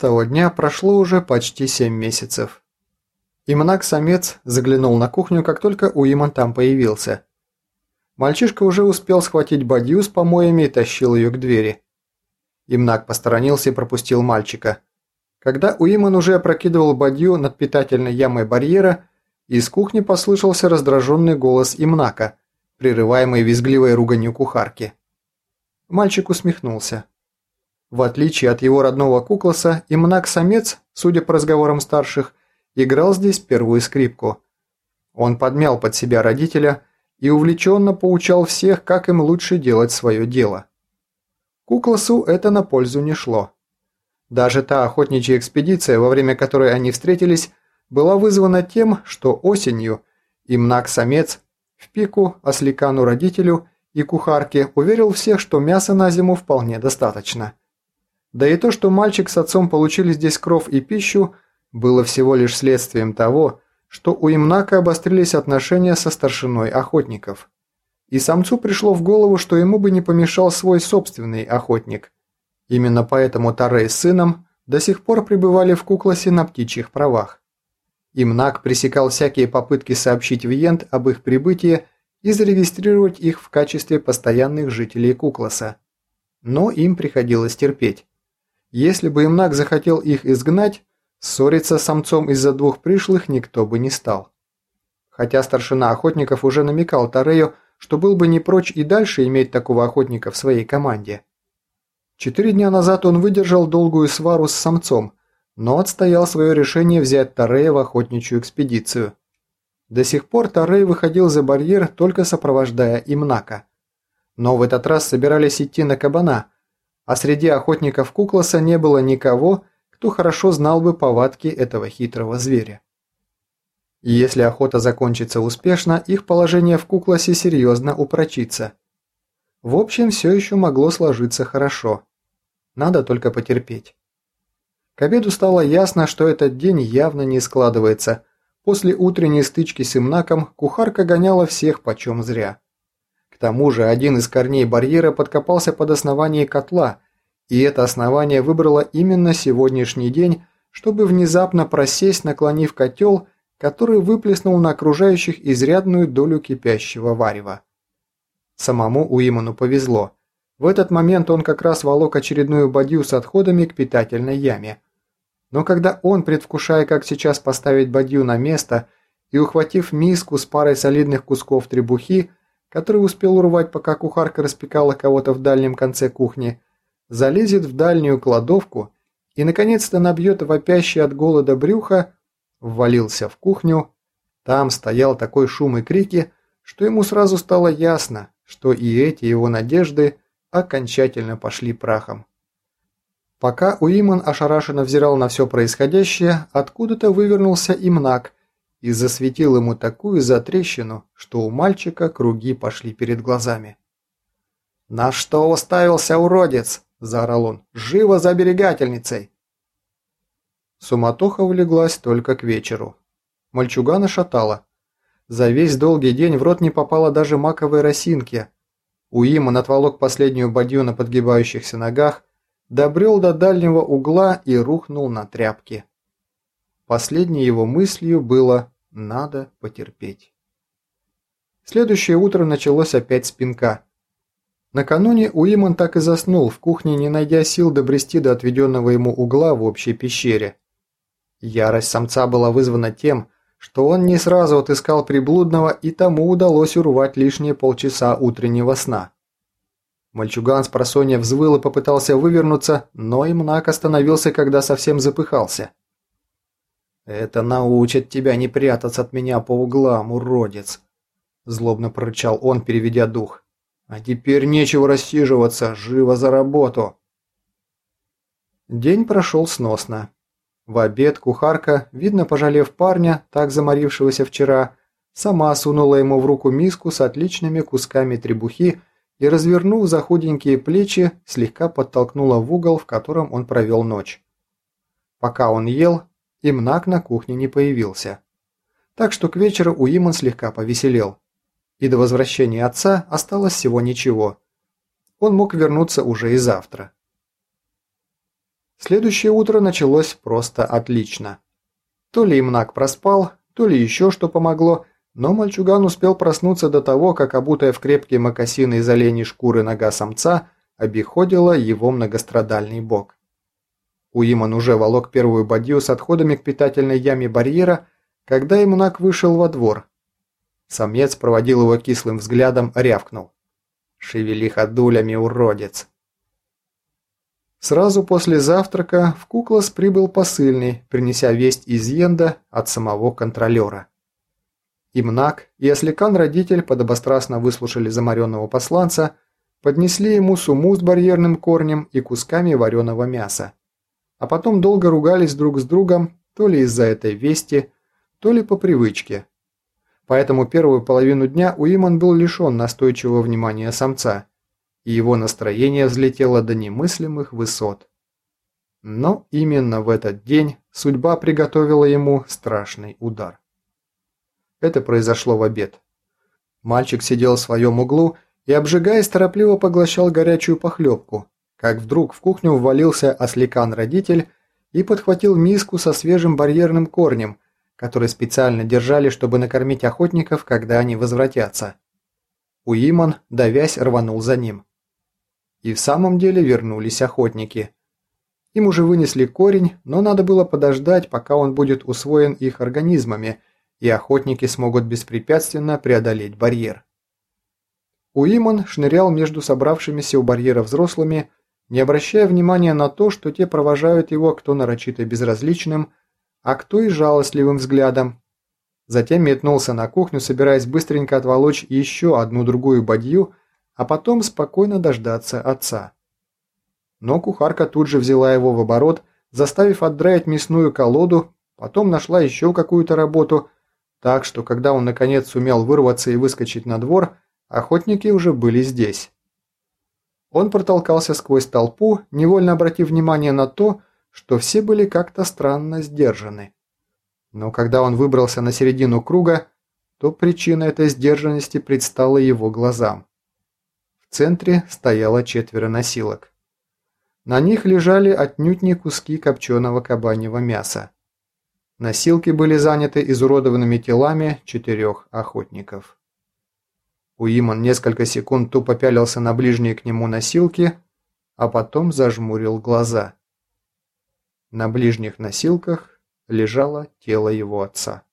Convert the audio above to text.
того дня прошло уже почти семь месяцев. Имнак-самец заглянул на кухню, как только Уиман там появился. Мальчишка уже успел схватить бадью с помоями и тащил ее к двери. Имнак посторонился и пропустил мальчика. Когда Уиман уже опрокидывал бадью над питательной ямой барьера, из кухни послышался раздраженный голос Имнака, прерываемый визгливой руганью кухарки. Мальчик усмехнулся. В отличие от его родного куклоса, Имнак-самец, судя по разговорам старших, играл здесь первую скрипку. Он подмял под себя родителя и увлеченно поучал всех, как им лучше делать свое дело. Куклосу это на пользу не шло. Даже та охотничья экспедиция, во время которой они встретились, была вызвана тем, что осенью Имнак-самец в пику осликану-родителю и кухарке уверил всех, что мяса на зиму вполне достаточно. Да и то, что мальчик с отцом получили здесь кров и пищу, было всего лишь следствием того, что у Имнака обострились отношения со старшиной охотников. И самцу пришло в голову, что ему бы не помешал свой собственный охотник. Именно поэтому Тарей с сыном до сих пор пребывали в Кукласе на птичьих правах. Имнак пресекал всякие попытки сообщить Виент об их прибытии и зарегистрировать их в качестве постоянных жителей Кукласа. Но им приходилось терпеть. Если бы Имнак захотел их изгнать, ссориться с самцом из-за двух пришлых никто бы не стал. Хотя старшина охотников уже намекал Тарею, что был бы не прочь и дальше иметь такого охотника в своей команде. Четыре дня назад он выдержал долгую свару с самцом, но отстоял свое решение взять Тарея в охотничью экспедицию. До сих пор Тарей выходил за барьер, только сопровождая Имнака. Но в этот раз собирались идти на кабана – а среди охотников Кукласа не было никого, кто хорошо знал бы повадки этого хитрого зверя. И если охота закончится успешно, их положение в Кукласе серьезно упрочится. В общем, все еще могло сложиться хорошо. Надо только потерпеть. К обеду стало ясно, что этот день явно не складывается. После утренней стычки с Имнаком кухарка гоняла всех почем зря тому же один из корней барьера подкопался под основание котла, и это основание выбрало именно сегодняшний день, чтобы внезапно просесть, наклонив котел, который выплеснул на окружающих изрядную долю кипящего варева. Самому Уиману повезло. В этот момент он как раз волок очередную бадью с отходами к питательной яме. Но когда он, предвкушая, как сейчас поставить бадью на место, и ухватив миску с парой солидных кусков требухи, который успел урвать, пока кухарка распекала кого-то в дальнем конце кухни, залезет в дальнюю кладовку и, наконец-то, набьет вопящий от голода брюха, ввалился в кухню. Там стоял такой шум и крики, что ему сразу стало ясно, что и эти его надежды окончательно пошли прахом. Пока Уиман ошарашенно взирал на все происходящее, откуда-то вывернулся имнак и засветил ему такую затрещину, что у мальчика круги пошли перед глазами. «На что уставился, уродец?» – заорал он. «Живо за берегательницей!» Суматоха улеглась только к вечеру. Мальчугана шатала. За весь долгий день в рот не попало даже маковой росинки. Уиман отволок последнюю бадью на подгибающихся ногах, добрел до дальнего угла и рухнул на тряпки. Последней его мыслью было «надо потерпеть». Следующее утро началось опять с пинка. Накануне Уиман так и заснул в кухне, не найдя сил добрести до отведенного ему угла в общей пещере. Ярость самца была вызвана тем, что он не сразу отыскал приблудного, и тому удалось урвать лишние полчаса утреннего сна. Мальчуган с просонья взвыл и попытался вывернуться, но Имнак остановился, когда совсем запыхался. «Это научит тебя не прятаться от меня по углам, уродец!» Злобно прорычал он, переведя дух. «А теперь нечего рассиживаться, живо за работу!» День прошел сносно. В обед кухарка, видно пожалев парня, так заморившегося вчера, сама сунула ему в руку миску с отличными кусками требухи и, развернув за худенькие плечи, слегка подтолкнула в угол, в котором он провел ночь. Пока он ел, и Мнак на кухне не появился. Так что к вечеру Уиман слегка повеселел. И до возвращения отца осталось всего ничего. Он мог вернуться уже и завтра. Следующее утро началось просто отлично. То ли Имнак проспал, то ли еще что помогло, но мальчуган успел проснуться до того, как обутая в крепкие мокасины из оленей шкуры нога самца обиходила его многострадальный бок. Уиман уже волок первую бадью с отходами к питательной яме барьера, когда Имнак вышел во двор. Самец проводил его кислым взглядом, рявкнул. «Шевели ходулями, уродец!» Сразу после завтрака в Куклас прибыл посыльный, принеся весть из Йенда от самого контролера. Имнак и Осликан-родитель подобострастно выслушали замаренного посланца, поднесли ему суму с барьерным корнем и кусками вареного мяса. А потом долго ругались друг с другом, то ли из-за этой вести, то ли по привычке. Поэтому первую половину дня Уиман был лишен настойчивого внимания самца – и его настроение взлетело до немыслимых высот. Но именно в этот день судьба приготовила ему страшный удар. Это произошло в обед. Мальчик сидел в своем углу и, обжигаясь, торопливо поглощал горячую похлебку, как вдруг в кухню ввалился осликан-родитель и подхватил миску со свежим барьерным корнем, который специально держали, чтобы накормить охотников, когда они возвратятся. Уиман, давясь, рванул за ним. И в самом деле вернулись охотники. Им уже вынесли корень, но надо было подождать, пока он будет усвоен их организмами, и охотники смогут беспрепятственно преодолеть барьер. Уимон шнырял между собравшимися у барьера взрослыми, не обращая внимания на то, что те провожают его кто нарочито безразличным, а кто и жалостливым взглядом. Затем метнулся на кухню, собираясь быстренько отволочь еще одну-другую бадью, а потом спокойно дождаться отца. Но кухарка тут же взяла его в оборот, заставив отдраить мясную колоду, потом нашла еще какую-то работу, так что когда он наконец сумел вырваться и выскочить на двор, охотники уже были здесь. Он протолкался сквозь толпу, невольно обратив внимание на то, что все были как-то странно сдержаны. Но когда он выбрался на середину круга, то причина этой сдержанности предстала его глазам. В центре стояло четверо носилок. На них лежали отнюдь не куски копченого кабаньего мяса. Носилки были заняты изуродованными телами четырех охотников. Уиман несколько секунд тупо пялился на ближние к нему носилки, а потом зажмурил глаза. На ближних носилках лежало тело его отца.